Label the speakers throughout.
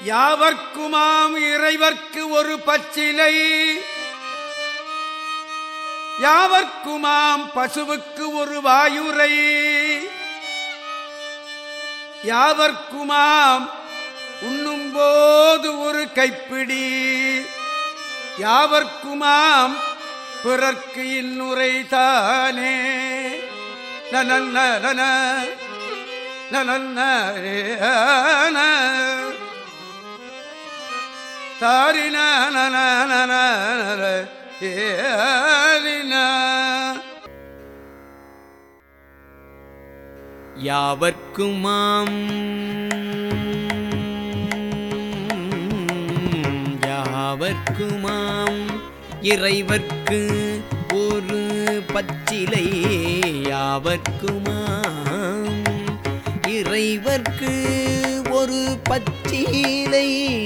Speaker 1: யாவர்க்குமாம் இறைவர்க்கு ஒரு பச்சிலை யாவர்க்குமாம் பசுவுக்கு ஒரு வாயுரை யாவர்க்குமாம் உண்ணும்போது ஒரு கைப்பிடி யாவர்க்குமாம் பிறர்க்கு இன்னுரை தானே நன நன நன தாரின நன
Speaker 2: யாவர்க்குமாம்? யாவர்க்குமாம்? இறைவர்க்கு ஒரு பச்சிலை. யாவர்க்குமாம்? இறைவர்க்கு ஒரு பச்சிலை.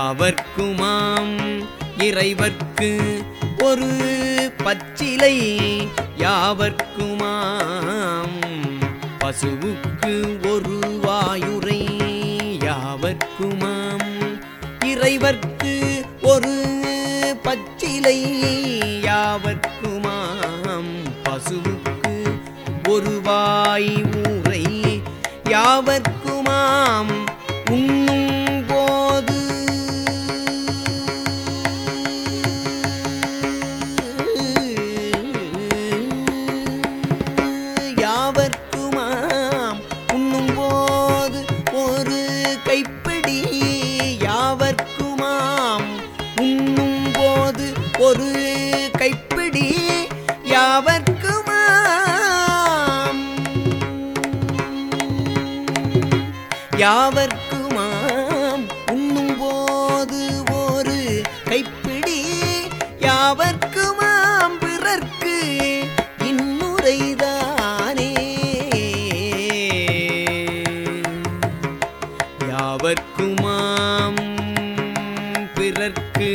Speaker 2: யாவர்க்குமாம்? இறைவர்க்கு ஒரு பச்சிலை யாவர்க்குமாம்? பசுவுக்கு ஒரு வாயுரை யாவர்க்குமாம்? இறைவர்க்கு ஒரு பச்சிலை யாவர்க்குமாம்? பசுவுக்கு ஒரு வாய் ஊரை யாவர்க்குமாம்? உண்ணும் உண்ணும் போது ஒரு கைப்பிடி யாவர்க்குமாம்? யாவர்க்குமாம்? உண்ணும் போது ஒரு கைப்பிடி யாவர்க்குமாம்? பிறர்க்கு இன்னுரைதானே யாவர்க்கும் பிறர்க்கு